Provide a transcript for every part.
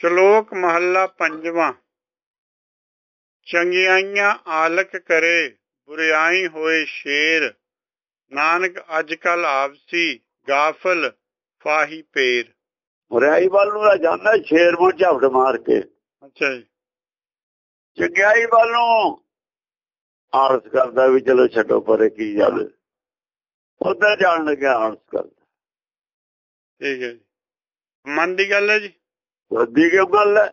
ਸ਼ਲੋਕ ਮਹੱਲਾ ਪੰਜਵਾਂ। ਚੰਗਿਆਈਆਂ ਆਲਕ ਕਰੇ ਬੁਰਿਆਈ ਹੋਏ ਸ਼ੇਰ। ਨਾਨਕ ਅੱਜ ਕੱਲ ਆਪਸੀ ਗਾਫਲ ਫਾਹੀ ਪੇਰ। ਬੁਰਾਈ ਵੱਲ ਨੂੰ ਜਾਂਦਾ ਸ਼ੇਰ ਨੂੰ ਝਪਟ ਮਾਰ ਕੇ। ਅੱਛਾ ਜੀ। ਚੰਗਿਆਈ ਵੱਲ ਨੂੰ ਆਲਸ ਕਰਦਾ ਵੀ ਚਲੋ ਛੱਡੋ ਪਰੇ ਕੀ ਜਾਵੇ ਉਧਰ ਜਾਣ ਲੱਗਿਆ ਆਲਸ ਕਰਦਾ। ਠੀਕ ਹੈ ਜੀ। ਮਨ ਦੀ ਗੱਲ ਹੈ ਜੀ? ਵੱਡੀ ਕਿਉਂ ਗੱਲ ਹੈ?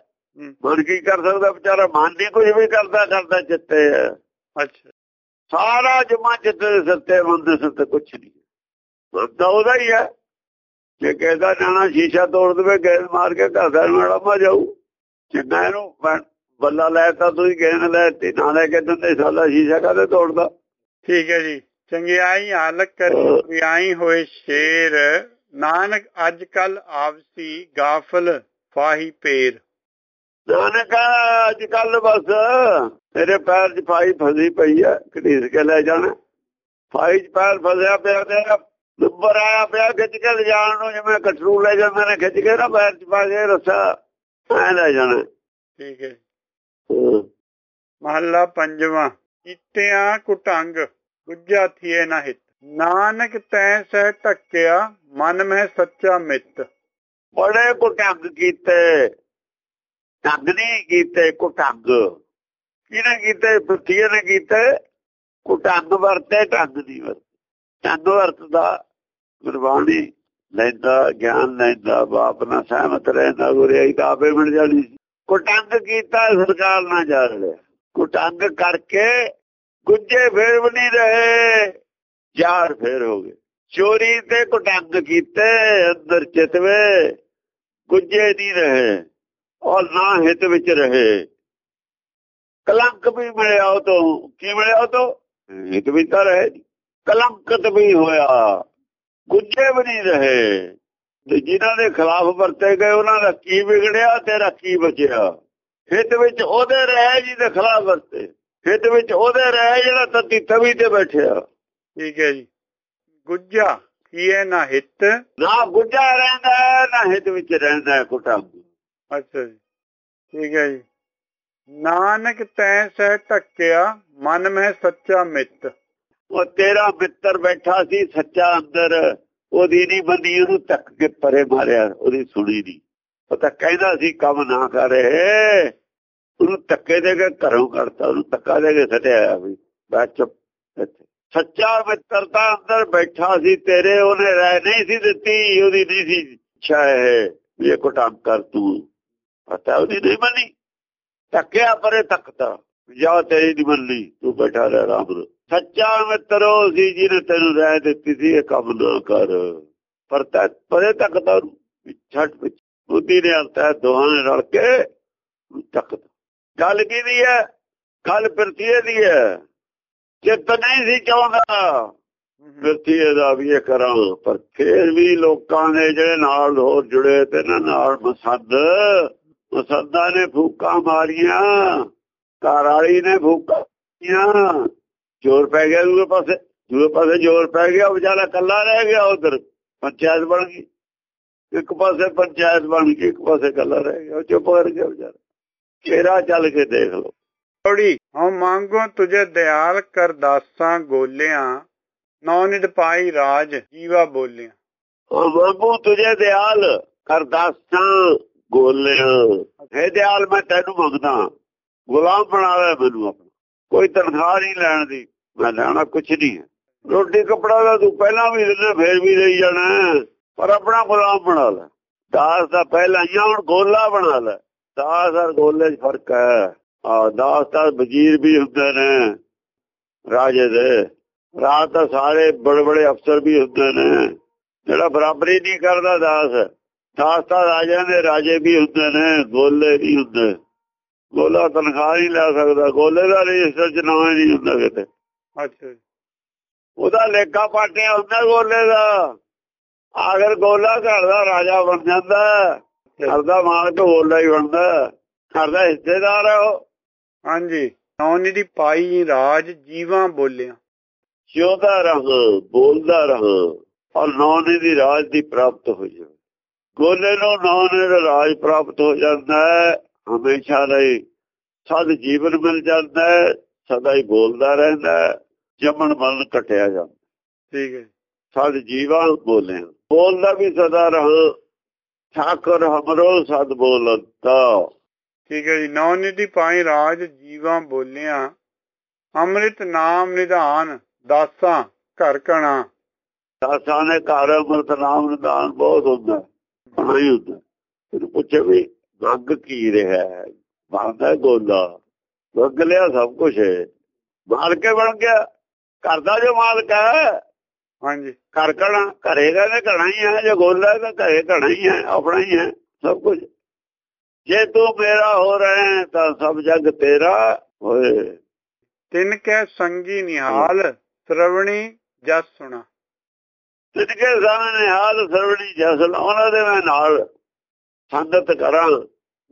ਮਨ ਕੀ ਕਰ ਸਕਦਾ ਵਿਚਾਰਾ? ਮਨ ਦੀ ਕੁਝ ਵੀ ਕਰਦਾ ਕਰਦਾ ਚਿੱਤੇ ਹੈ ਅੱਛਾ। ਸਾਰਾ ਜਮਾ ਚਿੱਤੇ ਦੇ ਸੱਤੇ ਮਨ ਦੇ ਸੱਤੇ ਕੁਛ ਨਹੀਂ ਬੰਦਾ ਉਹਦਾ ਹੀ ਹੈ। ਜੇ ਕਹਿੰਦਾ ਜਾਣਾ ਸ਼ੀਸ਼ਾ ਤੋੜ ਦੇਵੇ ਗੈਸ ਮਾਰ ਕੇ ਘਰ ਦਾ ਲੜਾਮਾ ਜਾਊ। ਜਿੰਨਾ ਇਹਨੂੰ ਬੱਲਾ ਲੈ ਤਾਂ ਤੁਸੀਂ ਗੇਨ ਲੈ ਤੇ ਨਾ ਲੈ ਕੇ ਦਿੰਦੇ ਸਾਲਾ ਸ਼ੀਸ਼ਾ ਕਾਹਦੇ ਤੋੜਦਾ? ਠੀਕ ਹੈ ਜੀ। ਚੰਗਿਆਈ ਆਲਕ ਕਰੇ ਹਾਂ। ਬੁਰਿਆਈ ਹੋਏ ਸ਼ੇਰ। ਨਾਨਕ ਅੱਜ ਕੱਲ ਆਪਸੀ ਗਾਫਲ। ਫਾਹੀ ਪੇਰ। ਨਾਨਕ ਅੱਜ ਕੱਲ ਬਸ ਤੇਰੇ ਪੈਰ 'ਚ ਫਾਈ ਫਸੀ ਪਈ ਆ ਘੜੀਸ ਕੇ ਲੈ ਜਾਣਾ। ਫਾਈ 'ਚ ਪੈਰ ਫਸਿਆ ਪਿਆ ਤੇਰਾ ਨੰਬਰ ਆਇਆ ਪਿਆ ਖਿੱਚ ਕੇ ਲਿਜਾਣ ਨੂੰ ਜਿਵੇਂ ਕਟਰੂ ਲੈ ਜਾਂਦੇ ਨੇ ਖਿੱਚ ਕੇ ਨਾ ਪੈਰ 'ਚ ਪਾ ਕੇ ਰੱਸਾ ਐ ਲੈ ਜਾਣਾ। ਠੀਕ ਹੈ। ਮਹੱਲਾ ਪੰਜਵਾਂ ਕੀਤਿਆਂ ਕੁਟੰਗ ਗੁੱਜਾ ਥੀਏ ਨਾ ਹਿਤ। ਨਾਨਕ ਤੈ ਸਹਿ ਟੱਕਿਆ ਮਨ ਮਹਿ ਸੱਚਾ ਮਿੱਤ। ਬੜੇ ਕੁਟੰਗ ਕੀਤੇ, ਢੰਗ ਨਹੀਂ ਕੀਤੇ ਕੁਟੰਗ ਕਿਹਨੇ ਕੀਤੇ? ਪੁੱਠੀਏ ਨੇ ਕੀਤੇ। ਕੁਟੰਗ ਵਰਤੇ ਟੰਗ ਨਹੀਂ ਵਰਤੇ। ਟੰਗ ਵਰਤਦਾ, ਗੁਰਬਾਣੀ ਲੈਂਦਾ, ਗਿਆਨ ਲੈਂਦਾ, ਬਾਪ ਨਾਲ ਸਹਿਮਤ ਰਹਿੰਦਾ ਗੁਰਿਆਈ ਤਾਂ ਆਪੇ ਮਿਲ ਜਾਣੀ ਸੀ। ਕੁਟੰਗ ਕੀਤਾ ਸਰਕਾਰ ਨਾਲ ਜਾ ਲਿਆ। ਕੁਟੰਗ ਕਰਕੇ ਗੁੱਜੇ ਫੇਰ ਵੀ ਨਹੀਂ ਰਹੇ ਯਾਰ ਫੇਰ ਹੋ ਗਏ। ਚੋਰੀ ਤੇ ਕੁਟੰਗ ਕੀਤੇ, ਅੰਦਰ ਚਿਤਵੇ ਗੁੱਜੇ ਨਹੀਂ ਰਹੇ ਔਰ ਨਾ ਹਿੱਤ ਵਿੱਚ ਰਹੇ। ਕਲੰਕ ਵੀ ਮਿਲਿਆ ਉਹ ਤੋਂ। ਕੀ ਮਿਲਿਆ ਉਹ ਤੋਂ? ਹਿਤ ਵੀ ਤਾਂ ਰਹੇ ਕਲੰਕਤ ਵੀ ਹੋਇਆ। ਗੁੱਜੇ ਵੀ ਨਹੀਂ ਰਹੇ। ਤੇ ਜਿਨ੍ਹਾਂ ਦੇ ਖਿਲਾਫ ਵਰਤੇ ਗਏ, ਉਹਨਾਂ ਦਾ ਕੀ ਵਿਗੜਿਆ ਤੇਰਾ ਕੀ ਬਚਿਆ? ਹਿਤ ਵਿੱਚ ਉਹਦੇ ਰਹੇ ਜਿਹਦੇ ਖਿਲਾਫ ਵਰਤੇ। ਹਿੱਤ ਵਿੱਚ ਉਹਦੇ ਰਹਿ ਜਿਹੜਾ ਤਤੀ ਤਵੀ ਤੇ ਬੈਠਿਆ। ਠੀਕ ਹੈ ਜੀ। ਗੁੱਜਾ। ਥੀਏ ਨਾ ਹਿਤ? ਨਾ ਗੁੱਜਾ ਰਹਿੰਦਾ ਹੈ, ਨਾ ਹਿਤ ਵਿੱਚ ਰਹਿੰਦਾ ਹੈ ਕੁਟੰਬ ਅੱਛਾ ਜੀ ਠੀਕ ਹੈ ਜੀ। ਨਾਨਕ ਤੈ ਸਹਿ ਟੱਕਿਆ ਮਨ ਮਹਿ ਸੱਚਾ ਮਿੱਤ। ਉਹ ਤੇਰਾ ਮਿੱਤਰ ਬੈਠਾ ਸੀ ਸੱਚਾ ਅੰਦਰ ਉਹਦੀ ਨਹੀਂ ਬੰਦੀ ਉਹਨੂੰ ਤੱਕ ਕੇ ਪਰੇ ਮਾਰਿਆ ਉਹਦੀ ਸੁਣੀ ਨਹੀਂ ਉਹ ਤਾਂ ਕਹਿੰਦਾ ਸੀ ਕੰਮ ਨਾ ਕਰੇ ਉਹਨੂੰ ਧੱਕੇ ਦੇ ਕੇ ਘਰੋਂ ਕੱਢਤਾ ਉਹਨੂੰ ਧੱਕਾ ਦੇ ਕੇ ਸੱਟਿਆ ਵੀ ਬੈਠ ਚੁੱਪ। ਸੱਚਾ ਮਿੱਤਰ ਤਾਂ ਅੰਦਰ ਬੈਠਾ ਸੀ, ਤੇਰੇ ਉਹਨੇ ਰਹਿ ਨਹੀਂ ਸੀ ਦਿੱਤੀ, ਉਹਦੀ ਨਹੀਂ ਸੀ ਇੱਛਾ ਇਹ, ਵੀ ਇਹ ਕੁਟਾਮ ਕਰ ਤੂੰ। ਪਤਾ ਉਹਦੀ ਨਹੀਂ ਮੰਨੀ। ਧੱਕਿਆ ਪਰੇ ਤੱਕਤਾ ਜਾ ਤੇਰੀ ਨਹੀਂ ਮੰਨੀ, ਤੂੰ ਬੈਠਾ ਰਹਿ ਆਰਾਮ ਨਾਲ। ਸੱਚਾ ਮਿੱਤਰੋ ਸੀ ਜਿਹਨੇ ਤੈਨੂੰ ਰਹਿ ਦਿੱਤੀ ਸੀ, ਇਹ ਕੰਮ ਨਾ ਕਰ। ਪਰ ਤੈ, ਪਰੇ ਤੱਕਦਾ ਛੱਡ ਵਿੱਚ। ਬੁੱਧੀ ਨੇ ਅੰਤਾ ਦੋਹਾਂ ਨੇ ਰਲ ਕੇ ਤੱਕਦਾ ਗੱਲ ਕੀ ਦੀ ਹੈ ਗੱਲ ਪ੍ਰਤੀਏ ਦੀ ਹੈ ਚਿੱਤ ਨਹੀਂ ਸੀ ਚਾਹੁੰਦਾ। ਪ੍ਰਤੀਏ ਦਾ ਵੀ ਇਹ ਕਰਾਂ ਪਰ ਫੇਰ ਵੀ ਲੋਕਾਂ ਨੇ ਜਿਹੜੇ ਨਾਲ ਹੋਰ ਜੁੜੇ ਤੇ ਨਾ ਨਾਲ ਮਸੰਦ। ਮਸੰਦਾਂ ਨੇ ਫੂਕਾਂ ਮਾਰੀਆਂ ਘਰ ਵਾਲੀ ਨੇ ਫੂਕਾਂ ਮਾਰੀਆਂ। ਜ਼ੋਰ ਪੈ ਗਿਆ ਦੂਏ ਪਾਸੇ ਦੂਏ ਪਾਸੇ ਜ਼ੋਰ ਪੈ ਗਿਆ ਵਿਚਾਰਾ ਕੱਲਾ ਰਹਿ ਗਿਆ ਉਧਰ ਪੰਚਾਇਤ ਬਣ ਗਈ। ਇੱਕ ਪਾਸੇ ਪੰਚਾਇਤ ਬਣ ਗਈ ਇੱਕ ਪਾਸੇ ਕੱਲਾ ਰਹਿ ਗਿਆ ਉਹ ਚੁੱਪ ਕਰ ਗਿਆ ਵਿਚਾਰਾ। ਚਿਹਰਾ ਚੱਲ ਕੇ ਦੇਖ ਲਓ। ਥੋੜੀ ਹਉ ਮੰਗੋ ਤੁਝੇ ਦਿਆਲ ਕਰ ਦਾਸਾਂ ਗੋਲਿਆਂ ਨੌ ਨਿਦ ਪਾਈ ਰਾਜ ਜੀਵਾ ਬੋਲਿਆਂ। ਉਹ ਬਾਬੂ ਤੁਝੇ ਦਿਆਲ ਕਰਦਾਸਾਂ ਗੋਲਿਆ। ਹੈ ਦਿਆਲ, ਮੈਂ ਤੈਨੂੰ ਮੰਗਦਾ, ਗੁਲਾਮ ਬਣਾ ਲੈ ਮੈਨੂੰ ਆਪਣਾ। ਕੋਈ ਤਨਖਾਹ ਨਹੀਂ ਲੈਣ ਦੀ, ਮੈਂ ਲੈਣਾ ਕੁਛ ਨਹੀਂ ਰੋਟੀ ਕਪੜਾ ਦਾ ਤੂੰ ਪਹਿਲਾਂ ਵੀ ਦਿੰਦਾ ਫੇਰ ਵੀ ਲਈ ਜਾਣਾ ਪਰ ਆਪਣਾ ਗੁਲਾਮ ਬਣਾ ਲੈ। ਦਾਸ ਦਾ ਪਹਿਲਾਂ ਹੀ ਹੁਣ ਗੋਲਾ ਬਣਾ ਲੈ। ਦਾਸ ਔਰ ਗੋਲੇ 'ਚ ਫ਼ਰਕ ਹੈ। ਆ ਦਾਸ ਦਾ ਵਜ਼ੀਰ ਵੀ ਹੁੰਦੇ ਨੇ ਰਾਜੇ ਦੇ। ਰਾਜ ਤਾਂ ਸਾਰੇ ਬੜੇ ਬੜੇ ਅਫਸਰ ਵੀ ਹੁੰਦੇ ਨੇ। ਜਿਹੜਾ ਬਰਾਬਰੀ ਨਹੀਂ ਕਰਦਾ ਦਾਸ ਦਾਸ ਤਾਂ ਰਾਜਿਆਂ ਦੇ ਰਾਜੇ ਵੀ ਹੁੰਦੇ ਨੇ ਗੋਲੇ ਨਹੀਂ ਹੁੰਦੇ। ਗੋਲਾ ਤਨਖਾਹ ਨਹੀਂ ਲੈ ਸਕਦਾ ਗੋਲੇ ਦਾ ਰਜਿਸਟਰ ਚ ਨਾਮ ਨਹੀਂ ਹੁੰਦਾ ਕਿਤੇ। ਅੱਛਾ ਉਹਦਾ ਲੇਖਾ ਪਾਟਿਆ ਹੁੰਦਾ ਗੋਲੇ ਦਾ। ਆਖਰ ਗੋਲਾ ਘਰ ਦਾ ਰਾਜਾ ਬਣ ਜਾਂਦਾ। ਘਰ ਦਾ ਮਾਲਕ ਗੋਲਾ ਹੀ ਬਣਦਾ। ਘਰ ਦਾ ਹਿੱਸੇਦਾਰ ਹੈ ਉਹ। ਹਾਂਜੀ। ਨੌ ਨਿਦ ਪਾਈ ਰਾਜ ਜੀਵਾ ਬੋਲਿਆਂ। ਜਿਉਂਦਾ ਰਹ ਬੋਲਦਾ ਰਹ ਔਰ ਨੌਨੇ ਦੀ ਰਾਜ ਦੀ ਪ੍ਰਾਪਤ ਹੋ ਜਾਵੇ। ਗੋਲੇ ਨੂੰ ਨਾਨੇ ਦਾ ਰਾਜ ਪ੍ਰਾਪਤ ਹੋ ਜਾਂਦਾ ਹੈ ਹਮੇਸ਼ਾ ਲਈ ਸਦ ਜੀਵਨ ਮਿਲ ਜਾਂਦਾ ਹੈ ਸਦਾ ਹੀ ਬੋਲਦਾ ਰਹਿੰਦਾ ਹੈ ਜਮਨ ਮਨ ਕਟਿਆ ਜਾਂਦਾ ਠੀਕ ਹੈ। ਸਦ ਜੀਵਾ ਬੋਲੇ ਬੋਲਦਾ ਵੀ ਸਦਾ ਰਹ ਠਾਕਰ ਹਮਰੋ ਸਦ ਬੋਲਤਾ। ਠੀਕ ਹੈ ਜੀ। ਨੌ ਨਿਧੀ ਪਾਈ ਰਾਜ ਜੀਵਾਂ ਬੋਲਿਆ ਅੰਮ੍ਰਿਤ ਨਾਮ ਨਿਧਾਨ ਦਾਸਾਂ ਘਰ ਕਣਾ। ਦਾਸਾਂ ਨੇ ਘਰ ਅੰਮ੍ਰਿਤ ਨਾਮ ਨਿਧਾਨ ਬਹੁਤ ਹੁੰਦਾ ਬਣਾ ਹੀ ਹੁੰਦਾ। ਫਿਰ ਪੁੱਛੇ ਵੀ ਗੱਗ ਕੀ ਰਿਹਾ ਹੈ? ਬਣਦਾ ਗੋਲਾ? ਗੱਗ ਲਿਆ ਸਭ ਕੁਝ ਹੈ ਮਾਲ ਕੇ ਬਣ ਗਿਆ। ਘਰ ਦਾ ਜੋ ਮਾਲਕ ਹੈ। ਹਾਂਜੀ। ਘਰ ਕਣਾ ਘਰੇਗਾ ਨੇ ਘਣਾ ਹੀ ਹੈ ਜੇ ਗੋਲਾ ਤਾਂ ਘਰੇ ਘਣਾ ਹੀ ਹੈ ਆਪਣਾ ਹੀ ਹੈ ਸਭ ਕੁਝ ਜੇ ਤੂੰ ਮੇਰਾ ਹੋ ਰਹੇ ਤਾਂ ਸਭ ਜਗ ਤੇਰਾ ਹੋਏ। ਤਿੰਨ ਕੈ ਸੰਗੀ ਨਿਹਾਲ ਸ਼ਰਵਣੀ ਜਸ ਸੁਣਾ। ਤਿਨਕੇ ਸਾਹਮਣੇ ਹਾਲ ਸਰਵਣੀ ਜਸਲ ਉਹਨਾਂ ਦੇ ਮੈਂ ਨਾਲ ਸੰਗਤ ਕਰਾਂ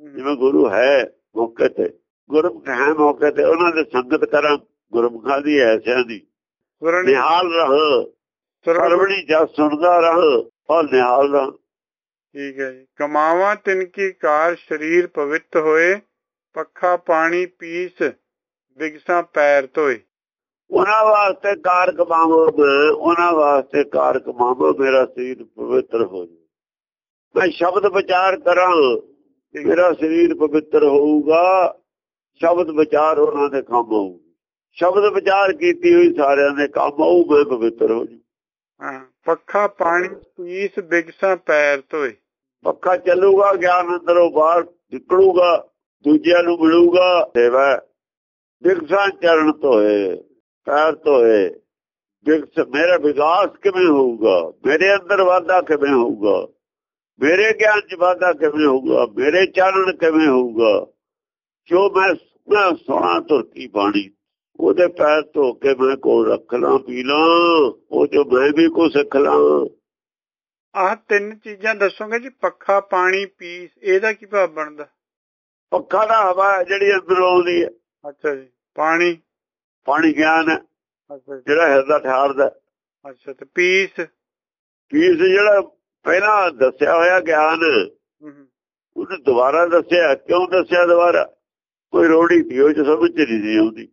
ਜਿਵੇਂ ਗੁਰੂ ਹੈ ਮੌਕੇ ਤੇ। ਗੁਰਮੁਖ ਹੈ ਮੌਕੇ ਤੇ ਉਹਨਾਂ ਦੇ ਸੰਗਤ ਕਰਾਂ ਗੁਰਮੁਖਾਂ ਦੀ ਐਸਿਆਂ ਦੀ। ਨਿਹਾਲ ਰਹ ਸਰਵਣੀ ਸਰਵਣੀ ਜਸ ਸੁਣਦਾ ਰਹ ਔਰ ਨਿਹਾਲ ਰਹ। ਠੀਕ ਹੈ ਜੀ। ਕਮਾਵਾ ਤਿਨ ਕੀ ਕਾਰ ਸਰੀਰ ਪਵਿੱਤ ਹੋਏ ਪੱਖਾ ਪਾਣੀ ਪੀਸ ਬਿਗਸਾ ਪੈਰ ਧੋਏ। ਉਹਨਾਂ ਵਾਸਤੇ ਕਾਰ ਕਮਾਵੋ ਉਹਨਾਂ ਵਾਸਤੇ ਕਾਰ ਕਮਾਵੋ ਮੇਰਾ ਸਰੀਰ ਪਵਿੱਤਰ ਹੋ ਜਾਵੇ। ਮੈਂ ਸ਼ਬਦ ਵਿਚਾਰ ਕਰਾਂ ਮੇਰਾ ਸਰੀਰ ਪਵਿੱਤਰ ਹੋਊਗਾ ਸ਼ਬਦ ਵਿਚਾਰ ਉਹਨਾਂ ਦੇ ਕੰਮ ਆਊ ਸ਼ਬਦ ਵਿਚਾਰ ਕੀਤੀ ਹੋਈ ਸਾਰਿਆਂ ਦੇ ਕੰਮ ਆਊ ਮੈਂ ਪਵਿੱਤਰ ਹੋ ਜੂ ਹਾਂ ਪੱਖਾ ਪਾਣੀ ਪੀਸ ਬਿਗਸਾ ਪੈਰ ਧੋਏ। ਪੱਖਾ ਚੱਲੂਗਾ, ਗਿਆਨ ਅੰਦਰੋਂ ਬਾਹਰ ਨਿਕਲੂਗਾ, ਦੂਜਿਆਂ ਨੂੰ ਮਿਲੂਗਾ ਸੇਵਾ ਵਿਗਸਾਂ ਚਰਨ ਧੋਏ, ਪੈਰ ਧੋਏ ਵਿਗਸ ਮੇਰਾ ਵਿਕਾਸ ਕਿਵੇਂ ਹੋਊਗਾ? ਮੇਰੇ ਅੰਦਰ ਵਾਧਾ ਕਿਵੇਂ ਹੋਊਗਾ? ਮੇਰੇ ਗਿਆਨ ਚ ਵਾਧਾ ਕਿਵੇਂ ਹੋਊਗਾ? ਮੇਰੇ ਚਾਨਣ ਕਿਵੇਂ ਹੋਊਗਾ? ਜੋ ਮੈਂ ਮੈਂ ਸੋਣਾ ਤੁਰਕੀ ਬਾਣੀ? ਉਹਦੇ ਪੈਰ ਧੋ ਕੇ ਮੈਂ ਕੋਲ ਰੱਖ ਲਾਂ, ਪੀ ਲਾਂ। ਉਹ ਜੋ ਮੈਂ ਵੀ ਕੋ ਸਿੱਖ ਲਾਂ। ਆਹ ਤਿੰਨ ਚੀਜ਼ਾਂ ਦੱਸੋਗੇ ਜੀ? ਪੱਖਾ ਪਾਣੀ ਪੀਸ ਇਹਦਾ ਕੀ ਭਾਵ ਬਣਦਾ? ਪੱਖਾ ਦਾ ਹਵਾ ਜਿਹੜੀ ਅੰਦਰੋਂ ਆਉਂਦੀ ਹੈ। ਅੱਛਾ ਜੀ। ਪਾਣੀ? ਪਾਣੀ ਗਿਆਨ ਹੈ ਅੱਛਾ ਜੀ। ਜਿਹੜਾ ਹਿਰਦਾ ਠਾਰਦਾ ਅੱਛਾ ਤੇ ਪੀਸ? ਪੀਸ ਜਿਹੜਾ ਪਹਿਲਾਂ ਦੱਸਿਆ ਹੋਇਆ ਗਿਆਨ ਉਹਨੇ ਦੁਬਾਰਾ ਦੱਸਿਆ ਕਿਉਂ ਦੱਸਿਆ ਦੁਬਾਰਾ? ਕੋਈ ਰੋੜੀ ਸੀ ਉਹ ਚ ਸਮਝ ਚ ਨਹੀਂ ਆਉਂਦੀ।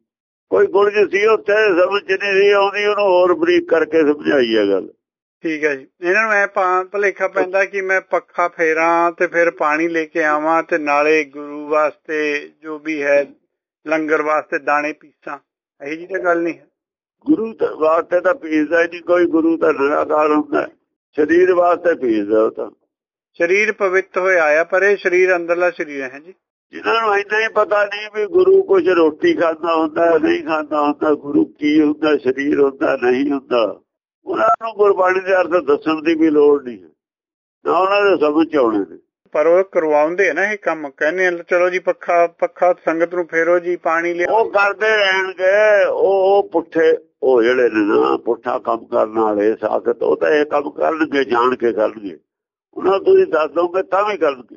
ਕੋਈ ਗੁਰਜ ਸੀ ਉੱਥੇ ਸਮਝ ਚ ਨਹੀਂ ਆਉਂਦੀ ਉਹਨੂੰ ਹੋਰ ਬਰੀਕ ਕਰਕੇ ਸਮਝਾਈ ਹੈ ਗੱਲ। ਠੀਕ ਹੈ ਜੀ। ਇਹਨਾਂ ਨੂੰ ਐ ਭਲੇਖਾ ਪੈਂਦਾ ਕਿ ਮੈਂ ਪੱਖਾ ਫੇਰਾਂ ਤੇ ਫਿਰ ਪਾਣੀ ਲੈ ਕੇ ਆਵਾਂ ਤੇ ਨਾਲੇ ਗੁਰੂ ਵਾਸਤੇ ਜੋ ਵੀ ਹੈ ਲੰਗਰ ਵਾਸਤੇ ਦਾਣੇ ਪੀਸਾਂ। ਇਹੀ ਜੀ ਤਾਂ ਗੱਲ ਨਹੀਂ ਹੈ। ਗੁਰੂ ਵਾਸਤੇ ਤਾਂ ਪੀਸਦਾ ਨਹੀਂ ਕੋਈ ਗੁਰੂ ਤਾਂ ਨਿਰਾਕਾਰ ਹੁੰਦਾ। ਸਰੀਰ ਵਾਸਤੇ ਪੀਸਦਾ ਉਹ ਤਾਂ। ਸਰੀਰ ਪਵਿੱਤ ਹੋਏ ਆਇਆ ਪਰ ਇਹ ਸਰੀਰ ਅੰਦਰਲਾ ਸਰੀਰ ਹੈ ਜੀ। ਜਿਨ੍ਹਾਂ ਨੂੰ ਇੰਨਾ ਹੀ ਪਤਾ ਨਹੀਂ ਵੀ ਗੁਰੂ ਕੁਝ ਰੋਟੀ ਖਾਂਦਾ ਹੁੰਦਾ ਨਹੀਂ ਖਾਂਦਾ ਹੁੰਦਾ ਗੁਰੂ ਕੀ ਹੁੰਦਾ ਸਰੀਰ ਹੁੰਦਾ ਨਹੀਂ ਹੁੰਦਾ। ਉਹਨਾਂ ਨੂੰ ਗੁਰਬਾਣੀ ਦੇ ਅਰਥ ਦੱਸਣ ਦੀ ਵੀ ਲੋੜ ਨਹੀਂ ਹੈ। ਨਾ ਉਹਨਾਂ ਦੇ ਸਮਝ ਚ ਆਉਣੇ ਨੇ। ਪਰ ਉਹ ਕਰਵਾਉਂਦੇ ਆ ਨਾ ਇਹ ਕੰਮ ਕਹਿੰਦੇ ਆ ਚਲੋ ਜੀ ਪੱਖਾ ਪੱਖਾ ਸੰਗਤ ਨੂੰ ਫੇਰੋ ਜੀ ਪਾਣੀ ਲਿਆਓ। ਉਹ ਕਰਦੇ ਰਹਿਣਗੇ ਉਹ ਪੁੱਠੇ ਉਹ ਜਿਹੜੇ ਨੇ ਨਾ ਪੁੱਠਾ ਕੰਮ ਕਰਨ ਵਾਲੇ ਸਾਖਤ ਉਹ ਤਾਂ ਇਹ ਕੰਮ ਕਰਨਗੇ ਜਾਣ ਕੇ ਕਰਨਗੇ। ਉਹਨਾਂ ਤੁਸੀਂ ਦੱਸ ਦੋਗੇ ਤਾਂ ਵੀ ਕਰਨਗੇ।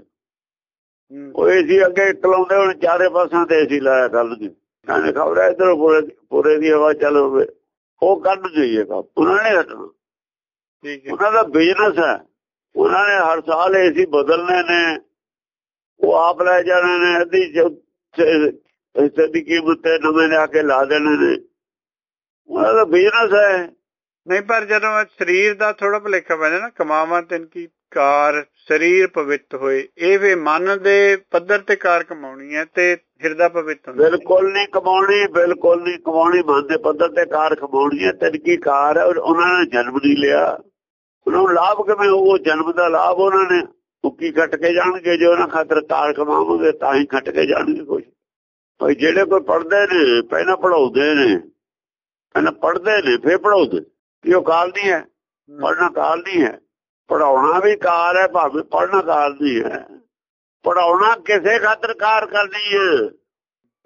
ਉਹ ਏਸੀ ਅੱਗੇ ਇਕਲਾਉਂਦੇ ਹੁਣ ਚਾਰੇ ਪਾਸਾਂ ਤੇ ਏਸੀ ਲਾਇਆ ਕਰਨਗੇ। ਕਹਿੰਦੇ ਖਬਰ ਇਧਰ ਪੂਰੇ ਪੂਰੇ ਦੀ ਹਵਾ ਚੱਲ ਹੋਵੇ ਉਹ ਇਹ ਕੰਮ ਉਹਨਾਂ ਨੇ ਹਟਣਾ ਠੀਕ ਹੈ। ਉਹਨਾਂ ਦਾ ਬਿਜ਼ਨਸ ਹੈ। ਉਹਨਾਂ ਨੇ ਹਰ ਸਾਲ ਏਸੀ ਬਦਲਨੇ ਨੇ। ਉਹ ਆਪ ਲੈ ਜਾਣੇ ਨੇ ਅੱਧੀ ਹਿੱਸੇ ਦੀ ਕੀਮਤ ਤੇ ਨਵੇਂ ਲਿਆ ਕੇ ਲਾ ਦੇਣੇ ਨੇ। ਉਹਨਾਂ ਦਾ ਬਿਜ਼ਨਸ ਹੈ। ਨਹੀਂ ਪਰ ਜਦੋਂ ਸਰੀਰ ਦਾ ਥੋੜਾ ਭਲੇਖਾ ਪੈਂਦਾ ਨਾ ਕਮਾਵਾਂ ਤਿੰਨ ਕੀ ਕਾਰ ਸਰੀਰ ਪਵਿੱਤ ਹੋਏ ਇਹ ਵੀ ਮਨ ਦੇ ਪੱਧਰ ਤੇ ਕਾਰ ਕਮਾਉਣੀ ਹੈ ਤੇ ਹਿਰਦਾ ਪਵਿੱਤ ਹੁੰਦਾ ਬਿਲਕੁਲ ਨਹੀਂ ਕਮਾਉਣੀ ਬਿਲਕੁਲ ਨਹੀਂ ਕਮਾਉਣੀ ਮਨ ਦੇ ਪੱਧਰ ਤੇ ਕਾਰ ਕਮਾਉਣੀ ਹੈ ਤਿੰਨਕੀ ਕਾਰ ਉਹਨਾਂ ਨੇ ਜਨਮ ਨਹੀਂ ਲਿਆ। ਉਹਨਾਂ ਨੂੰ ਲਾਭ ਕਿਵੇਂ ਉਹ ਜਨਮ ਦਾ ਲਾਭ ਉਹਨਾਂ ਨੇ ਉੱਕੀ ਕੱਟ ਕੇ ਜਾਣਗੇ ਜੇ ਉਹਨਾਂ ਖਾਤਰ ਕਾਰ ਕਮਾਵਾਂਗੇ ਤਾਂ ਹੀ ਕੱਟ ਕੇ ਜਾਣਗੇ ਕੁਝ ਭਾਈ ਜਿਹੜੇ ਕੋਈ ਪੜਦੇ ਨੇ ਪਹਿਲਾਂ ਪੜਾਉਂਦੇ ਨੇ ਪਹਿਲਾਂ ਪੜਦੇ ਨੇ ਫੇਰ ਪੜਾਉਂਦੇ ਉਹ ਕਾਲ ਨਹੀਂ ਹੈ? ਪੜਨਾ ਕਾਲ ਨਹੀਂ ਹੈ। ਪੜਾਉਣਾ ਵੀ ਕਾਰ ਹੈ ਭਾਵੇਂ ਪੜਨਾ ਕਾਲ ਨਹੀਂ ਹੈ। ਪੜਾਉਣਾ ਕਿਸੇ ਖਾਤਰ ਕਾਰ ਕਰਨੀ ਹੈ।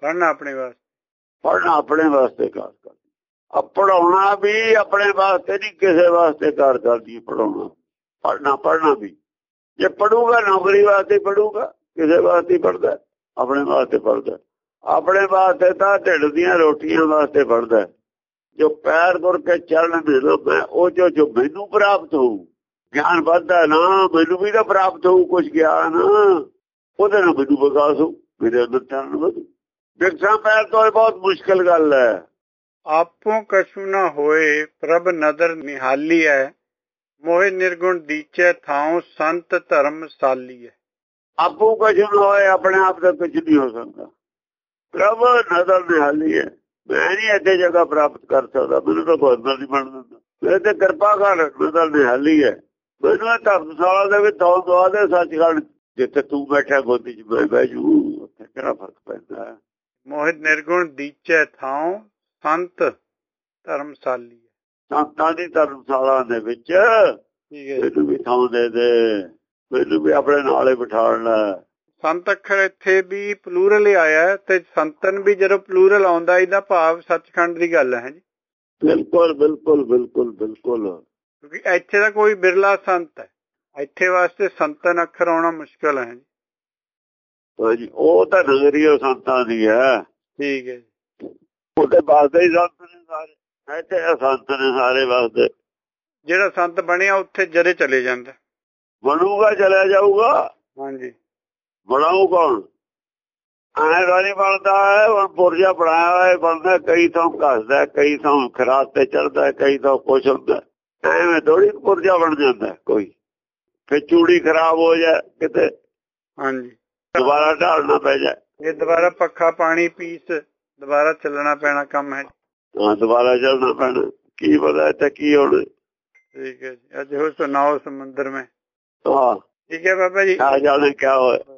ਪੜਨਾ ਆਪਣੇ ਵਾਸਤੇ। ਪੜਨਾ ਆਪਣੇ ਵਾਸਤੇ ਕਾਰ ਕਰਦੀ ਆ ਪੜਾਉਣਾ ਵੀ ਆਪਣੇ ਵਾਸਤੇ ਨਹੀਂ ਕਿਸੇ ਵਾਸਤੇ ਕਾਰ ਕਰਦੀ ਪੜਾਉਣਾ ਪੜਨਾ ਪੜਨਾ ਵੀ। ਜੇ ਪੜੂਗਾ ਨੌਕਰੀ ਵਾਸਤੇ ਪੜੂਗਾ ਕਿਸੇ ਵਾਸਤੇ ਪੜਦਾ ਆਪਣੇ ਵਾਸਤੇ ਪੜਦਾ ਆਪਣੇ ਵਾਸਤੇ ਤਾਂ ਢਿੱਡ ਦੀਆਂ ਰੋਟੀਆਂ ਵਾਸਤੇ ਪੜਦਾ ਜੋ ਪੈਰ ਗੁਰ ਕੇ ਚੱਲਣ ਦੇ ਲੋ ਮੈਂ ਉਹ ਜੋ ਜੋ ਮੈਨੂੰ ਪ੍ਰਾਪਤ ਹੋਊ ਗਿਆਨ ਵੱਧਦਾ ਨਾ ਮੈਨੂੰ ਵੀ ਤਾਂ ਪ੍ਰਾਪਤ ਹੋਊ ਕੁਝ ਗਿਆਨ ਉਹਦੇ ਨਾਲ ਮੈਨੂੰ ਵਿਕਾਸ ਹੋ ਮੇਰੇ ਅੰਦਰ ਚਰਨ ਵਧੂ ਵਿਕਸਾਂ ਪੈਰ ਤੋਂ ਇਹ ਬਹੁਤ ਮੁਸ਼ਕਲ ਗੱਲ ਹੈ ਆਪੋਂ ਕਛੂ ਨਾ ਹੋਏ ਪ੍ਰਭ ਨਦਰ ਨਿਹਾਲੀ ਹੈ ਮੋਹਿ ਨਿਰਗੁਣ ਦੀਚੈ ਥਾਉ ਸੰਤ ਧਰਮ ਸਾਲੀ ਹੈ ਆਪੂ ਕੁਝ ਨਾ ਹੋਏ ਆਪਣੇ ਆਪ ਦਾ ਕੁਝ ਨਹੀਂ ਹੋ ਸਕਦਾ ਪ੍ਰਭ ਨਦਰ ਨਿਹਾਲੀ ਹੈ ਮੈਂ ਨਹੀਂ ਇੱਥੇ ਜਗ੍ਹਾ ਪ੍ਰਾਪਤ ਕਰ ਸਕਦਾ ਮੈਨੂੰ ਤਾਂ ਕੋਈ ਅੰਦਰ ਨਹੀਂ ਬਣ ਦਿੰਦਾ ਮੇਰੇ ਤੇ ਕਿਰਪਾ ਕਰ ਨਦਰ ਨਿਹਾਲੀ ਹੈ ਮੈਨੂੰ ਇਹ ਧਰਮਸ਼ਾਲਾ ਦੇ ਵਿੱਚ ਦੋ ਦੁਆ ਦੇ ਸੱਚਖੰਡ ਜਿੱਥੇ ਤੂੰ ਬੈਠਾ ਗੋਦੀ 'ਚ ਮੈਂ ਬਹਿ ਜੂ ਉੱਥੇ ਕਿਹੜਾ ਫ਼ਰਕ ਪੈਂਦਾ? ਹੈ ਮੋਹਿ ਨਿਰਗੁਣ ਦੀਚੈ ਥਾਉ ਸੰਤ ਧਰਮ ਸਾਲੀ ਹੈ। ਸੰਤਾਂ ਦੀ ਧਰਮਸ਼ਾਲਾ ਦੇ ਵਿੱਚ ਠੀਕ ਹੈ ਮੈਨੂੰ ਵੀ ਥਾਂ ਦੇ ਦੇ ਮੈਨੂੰ ਵੀ ਆਪਣੇ ਨਾਲੇ ਬਿਠਾਣ ਲੈ। ਸੰਤ ਅੱਖਰ ਇੱਥੇ ਵੀ ਪਲੂਰਲ ਆਇਆ ਤੇ ਸੰਤਨ ਵੀ ਜਦੋਂ ਪਲੂਰਲ ਆਉਂਦਾ ਇਹਦਾ ਭਾਵ ਸੱਚਖੰਡ ਦੀ ਗੱਲ ਹੈ ਜੀ। ਬਿਲਕੁਲ ਬਿਲਕੁਲ ਬਿਲਕੁਲ ਬਿਲਕੁਲ। ਕਿਉਂਕਿ ਇੱਥੇ ਦਾ ਕੋਈ ਬਿਰਲਾ ਸੰਤ ਹੈ। ਇੱਥੇ ਵਾਸਤੇ ਸੰਤਨ ਅੱਖਰ ਆਉਣਾ ਮੁਸ਼ਕਲ ਹੈ ਜੀ। ਉਹ ਤਾਂ ਉਹ ਸੰਤਾਂ ਦੀ ਹੈ। ਠੀਕ ਹੈ ਜੀ। ਉਹਦੇ ਵਾਸਤੇ ਹੀ ਸੰਤ ਨੇ ਸਾਰੇ। ਇੱਥੇ ਸੰਤ ਨੇ ਸਾਰੇ ਵਾਸਤੇ। ਜਿਹੜਾ ਸੰਤ ਬਣਿਆ ਉੱਥੇ ਜਦੇ ਚਲੇ ਜਾਂਦਾ। ਬਣੂਗਾ ਚਲਿਆ ਜਾਊਗਾ। ਹਾਂਜੀ। ਬਣਾਉ ਕੌਣ? ਐ ਰਾਣੀ ਬਣਦਾ ਹੈ ਹੁਣ ਪੁਰਜਾ ਬਣਾਇਆ ਹੋਇਆ ਬਣਦਾ ਕਈ ਥਾਂ ਘਸਦਾ ਕਈ ਥਾਂ ਖਰਾਤ ਤੇ ਚੜਦਾ ਕਈ ਥਾਂ ਕੁਛ ਹੁੰਦਾ ਐਵੇਂ ਥੋੜੀ ਪੁਰਜਾ ਬਣ ਜਾਂਦਾ ਕੋਈ। ਫੇ ਚੂੜੀ ਖਰਾਬ ਹੋ ਜਾ ਕਿਤੇ। ਹਾਂਜੀ। ਦੁਬਾਰਾ ਢਾਲਣਾ ਪੈ ਜਾ ਇਹ ਦੁਬਾਰਾ ਪੱਖਾ ਪਾਣੀ ਪੀਸ ਦੁਬਾਰਾ ਚੱਲਣਾ ਪੈਣਾ ਕੰਮ ਹੈ। ਹਾਂ ਦੁਬਾਰਾ ਚੱਲਣਾ ਪੈਣਾ। ਕੀ ਪਤਾ ਤੇ ਕੀ ਹੋਣਾ। ਠੀਕ ਹੈ ਜੀ। ਅੱਜ ਹੋ ਸੁਣਾਓ ਸਮੁੰਦਰ ਮੈਂ। ਹਾਂ। ਠੀਕ ਹੈ ਬਾਬਾ ਜੀ। ਆ ਜਾਣੇ ਕਿਆ ਹੋਇਆ?